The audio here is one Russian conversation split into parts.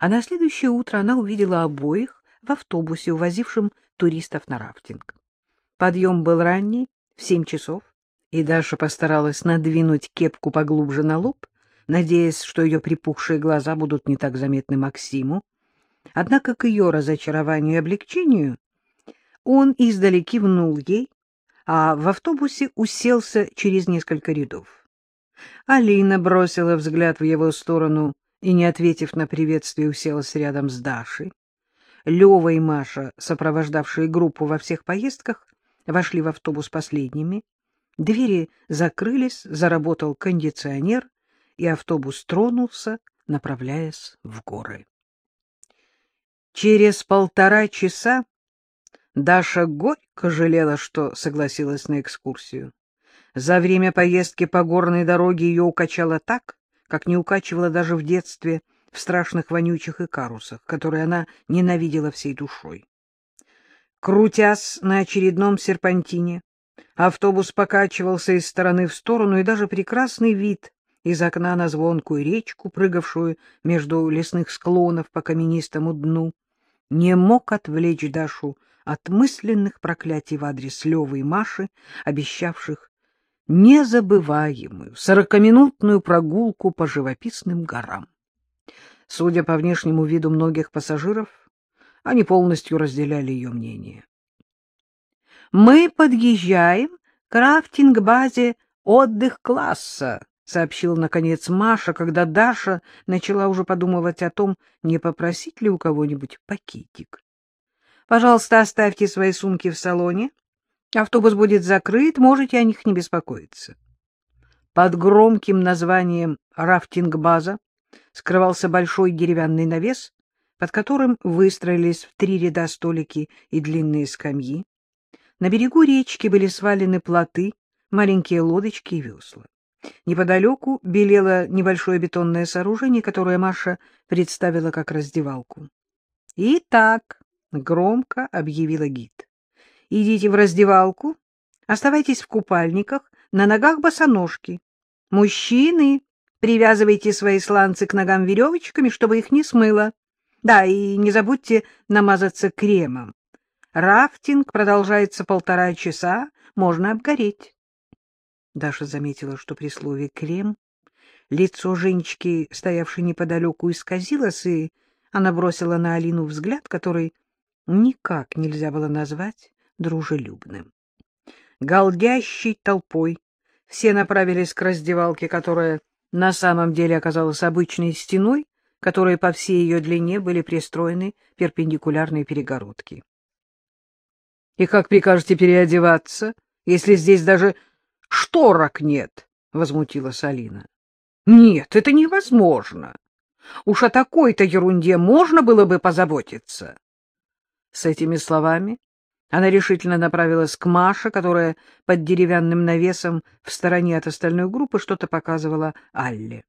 А на следующее утро она увидела обоих в автобусе, увозившем туристов на рафтинг. Подъем был ранний, в семь часов, и Даша постаралась надвинуть кепку поглубже на лоб, надеясь, что ее припухшие глаза будут не так заметны Максиму. Однако к ее разочарованию и облегчению он издали кивнул ей, а в автобусе уселся через несколько рядов. Алина бросила взгляд в его сторону и, не ответив на приветствие, уселась рядом с Дашей. Лева и Маша, сопровождавшие группу во всех поездках, вошли в автобус последними. Двери закрылись, заработал кондиционер, и автобус тронулся, направляясь в горы. Через полтора часа Даша горько жалела, что согласилась на экскурсию. За время поездки по горной дороге ее укачало так, как не укачивала даже в детстве в страшных вонючих икарусах, которые она ненавидела всей душой. Крутясь на очередном серпантине, автобус покачивался из стороны в сторону, и даже прекрасный вид из окна на звонкую речку, прыгавшую между лесных склонов по каменистому дну, не мог отвлечь Дашу от мысленных проклятий в адрес Левы и Маши, обещавших незабываемую сорокаминутную прогулку по живописным горам. Судя по внешнему виду многих пассажиров, они полностью разделяли ее мнение. «Мы подъезжаем к рафтинг-базе «Отдых класса», — сообщил, наконец, Маша, когда Даша начала уже подумывать о том, не попросить ли у кого-нибудь пакетик. «Пожалуйста, оставьте свои сумки в салоне. Автобус будет закрыт, можете о них не беспокоиться». Под громким названием «Рафтинг-база» скрывался большой деревянный навес, под которым выстроились в три ряда столики и длинные скамьи. На берегу речки были свалены плоты, маленькие лодочки и весла. Неподалеку белело небольшое бетонное сооружение, которое Маша представила как раздевалку. «Итак», — громко объявила гид, — «идите в раздевалку, оставайтесь в купальниках, на ногах босоножки. Мужчины, привязывайте свои сланцы к ногам веревочками, чтобы их не смыло. Да, и не забудьте намазаться кремом. Рафтинг продолжается полтора часа, можно обгореть. Даша заметила, что при слове «крем» лицо Женечки, стоявшей неподалеку, исказилось, и она бросила на Алину взгляд, который никак нельзя было назвать дружелюбным. Голдящей толпой все направились к раздевалке, которая на самом деле оказалась обычной стеной, которые по всей ее длине были пристроены перпендикулярные перегородки. — И как прикажете переодеваться, если здесь даже шторок нет? — возмутилась Алина. — Нет, это невозможно. Уж о такой-то ерунде можно было бы позаботиться. С этими словами она решительно направилась к Маше, которая под деревянным навесом в стороне от остальной группы что-то показывала Алле.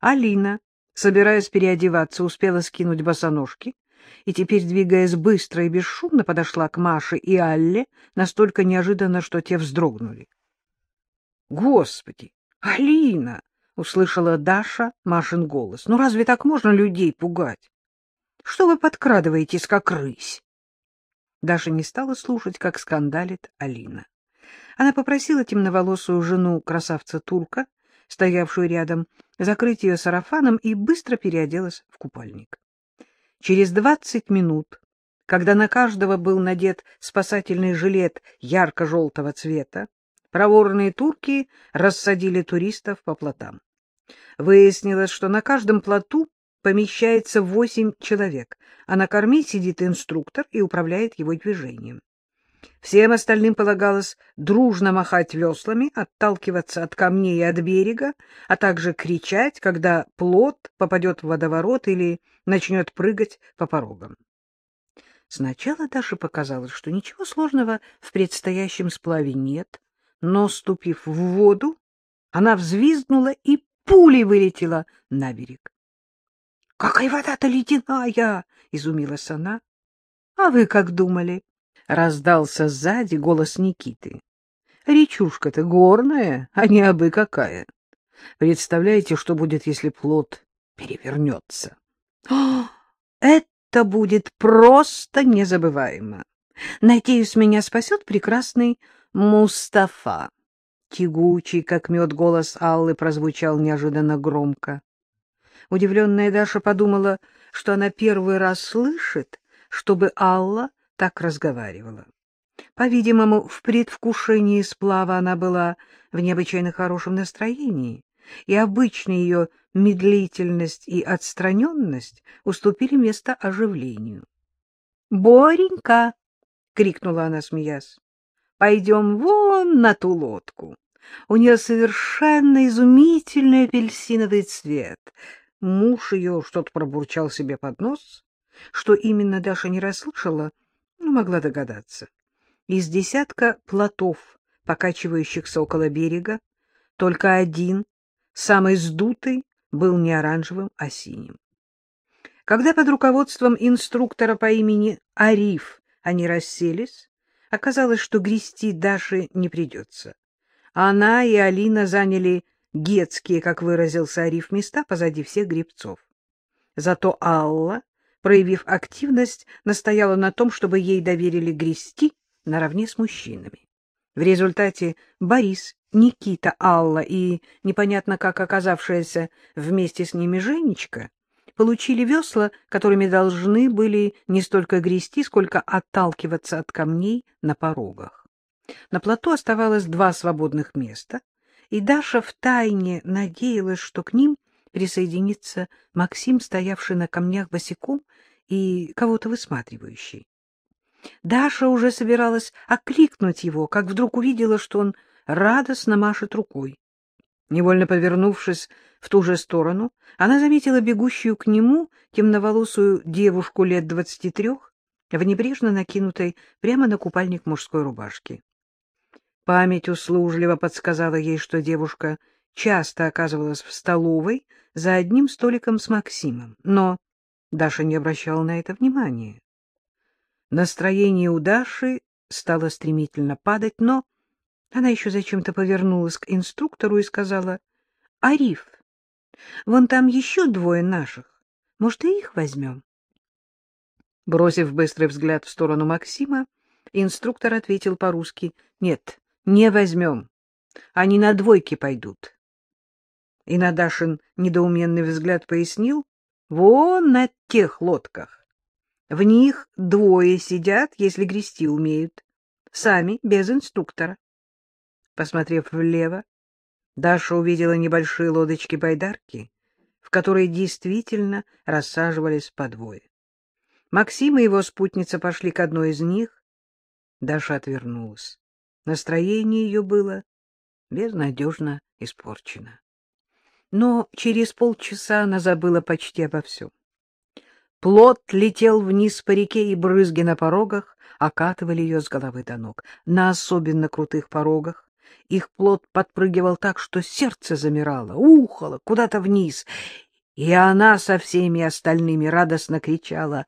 Алина собираясь переодеваться, успела скинуть босоножки и теперь, двигаясь быстро и бесшумно, подошла к Маше и Алле настолько неожиданно, что те вздрогнули. — Господи, Алина! — услышала Даша Машин голос. — Ну разве так можно людей пугать? Что вы подкрадываетесь, как рысь? Даша не стала слушать, как скандалит Алина. Она попросила темноволосую жену красавца-турка стоявшую рядом, закрыть ее сарафаном и быстро переоделась в купальник. Через двадцать минут, когда на каждого был надет спасательный жилет ярко-желтого цвета, проворные турки рассадили туристов по плотам. Выяснилось, что на каждом плоту помещается восемь человек, а на корме сидит инструктор и управляет его движением. Всем остальным полагалось дружно махать веслами, отталкиваться от камней и от берега, а также кричать, когда плот попадет в водоворот или начнет прыгать по порогам. Сначала Даше показалось, что ничего сложного в предстоящем сплаве нет, но, ступив в воду, она взвизгнула и пулей вылетела на берег. — Какая вода-то ледяная! — изумилась она. — А вы как думали? — раздался сзади голос Никиты. — Речушка-то горная, а не абы какая. Представляете, что будет, если плод перевернется? О, это будет просто незабываемо. Надеюсь, меня спасет прекрасный Мустафа. Тягучий, как мед, голос Аллы прозвучал неожиданно громко. Удивленная Даша подумала, что она первый раз слышит, чтобы Алла так разговаривала. По-видимому, в предвкушении сплава она была в необычайно хорошем настроении, и обычная ее медлительность и отстраненность уступили место оживлению. — Боренька! — крикнула она, смеясь. — Пойдем вон на ту лодку. У нее совершенно изумительный апельсиновый цвет. Муж ее что-то пробурчал себе под нос. Что именно Даша не расслышала, но могла догадаться. Из десятка плотов, покачивающихся около берега, только один, самый сдутый, был не оранжевым, а синим. Когда под руководством инструктора по имени Ариф они расселись, оказалось, что грести Даше не придется. Она и Алина заняли гетские, как выразился Ариф, места позади всех гребцов. Зато Алла, проявив активность, настояла на том, чтобы ей доверили грести наравне с мужчинами. В результате Борис, Никита, Алла и непонятно как оказавшаяся вместе с ними Женечка получили весла, которыми должны были не столько грести, сколько отталкиваться от камней на порогах. На плоту оставалось два свободных места, и Даша втайне надеялась, что к ним присоединится Максим, стоявший на камнях босиком и кого-то высматривающий. Даша уже собиралась окликнуть его, как вдруг увидела, что он радостно машет рукой. Невольно повернувшись в ту же сторону, она заметила бегущую к нему темноволосую девушку лет двадцати трех, в небрежно накинутой прямо на купальник мужской рубашки. Память услужливо подсказала ей, что девушка часто оказывалась в столовой за одним столиком с Максимом, но Даша не обращала на это внимания. Настроение у Даши стало стремительно падать, но она еще зачем-то повернулась к инструктору и сказала, — Ариф, вон там еще двое наших. Может, и их возьмем? Бросив быстрый взгляд в сторону Максима, инструктор ответил по-русски, — Нет, не возьмем. Они на двойки пойдут. И на Дашин недоуменный взгляд пояснил, — Вон на тех лодках. В них двое сидят, если грести умеют. Сами, без инструктора. Посмотрев влево, Даша увидела небольшие лодочки-байдарки, в которые действительно рассаживались по двое. Максим и его спутница пошли к одной из них. Даша отвернулась. Настроение ее было безнадежно испорчено. Но через полчаса она забыла почти обо всем. Плот летел вниз по реке, и брызги на порогах окатывали ее с головы до ног. На особенно крутых порогах их плот подпрыгивал так, что сердце замирало, ухало куда-то вниз, и она со всеми остальными радостно кричала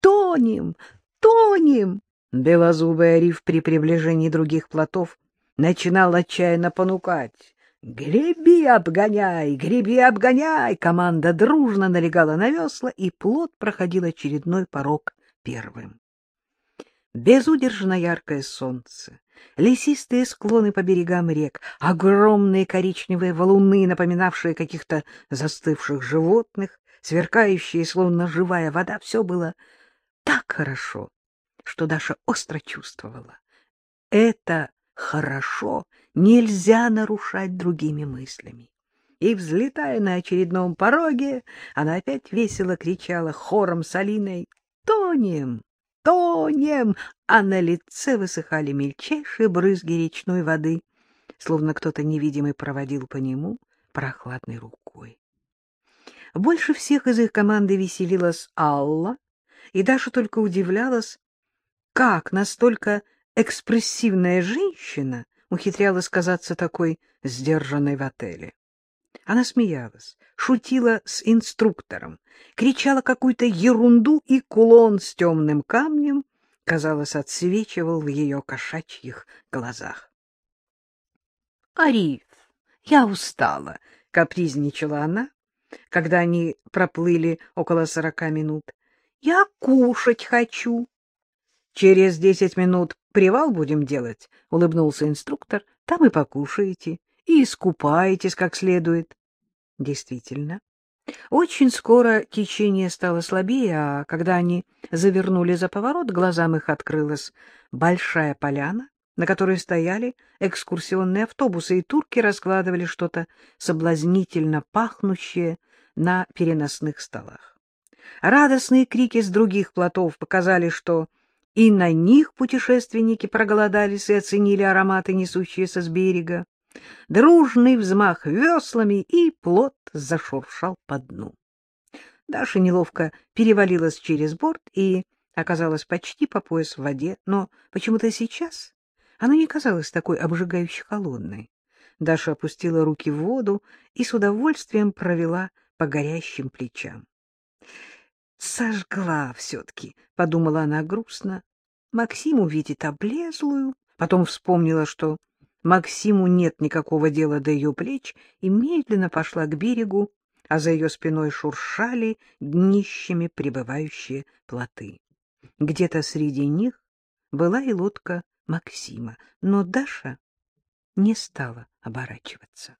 «Тонем! Тонем!» Белозубый Ариф при приближении других плотов начинал отчаянно понукать. «Греби, обгоняй! Греби, обгоняй!» Команда дружно налегала на весла, и плот проходил очередной порог первым. Безудержно яркое солнце, лесистые склоны по берегам рек, огромные коричневые валуны, напоминавшие каких-то застывших животных, сверкающие, словно живая вода, все было так хорошо, что Даша остро чувствовала. Это хорошо нельзя нарушать другими мыслями. И, взлетая на очередном пороге, она опять весело кричала хором с Алиной «Тонем! Тонем!» А на лице высыхали мельчайшие брызги речной воды, словно кто-то невидимый проводил по нему прохладной рукой. Больше всех из их команды веселилась Алла, и Даша только удивлялась, как настолько экспрессивная женщина ухитрялась казаться такой сдержанной в отеле. Она смеялась, шутила с инструктором, кричала какую-то ерунду, и кулон с темным камнем, казалось, отсвечивал в ее кошачьих глазах. — Ариф, я устала, — капризничала она, когда они проплыли около сорока минут. — Я кушать хочу. — Через десять минут привал будем делать, — улыбнулся инструктор. — Там и покушаете, и искупаетесь как следует. Действительно. Очень скоро течение стало слабее, а когда они завернули за поворот, глазам их открылась большая поляна, на которой стояли экскурсионные автобусы, и турки раскладывали что-то соблазнительно пахнущее на переносных столах. Радостные крики с других плотов показали, что и на них путешественники проголодались и оценили ароматы, несущиеся с берега. Дружный взмах веслами, и плот зашуршал по дну. Даша неловко перевалилась через борт и оказалась почти по пояс в воде, но почему-то сейчас она не казалась такой обжигающе холодной. Даша опустила руки в воду и с удовольствием провела по горящим плечам. «Сожгла все-таки», — подумала она грустно. Максим увидит облезлую, потом вспомнила, что Максиму нет никакого дела до ее плеч, и медленно пошла к берегу, а за ее спиной шуршали днищами прибывающие плоты. Где-то среди них была и лодка Максима, но Даша не стала оборачиваться.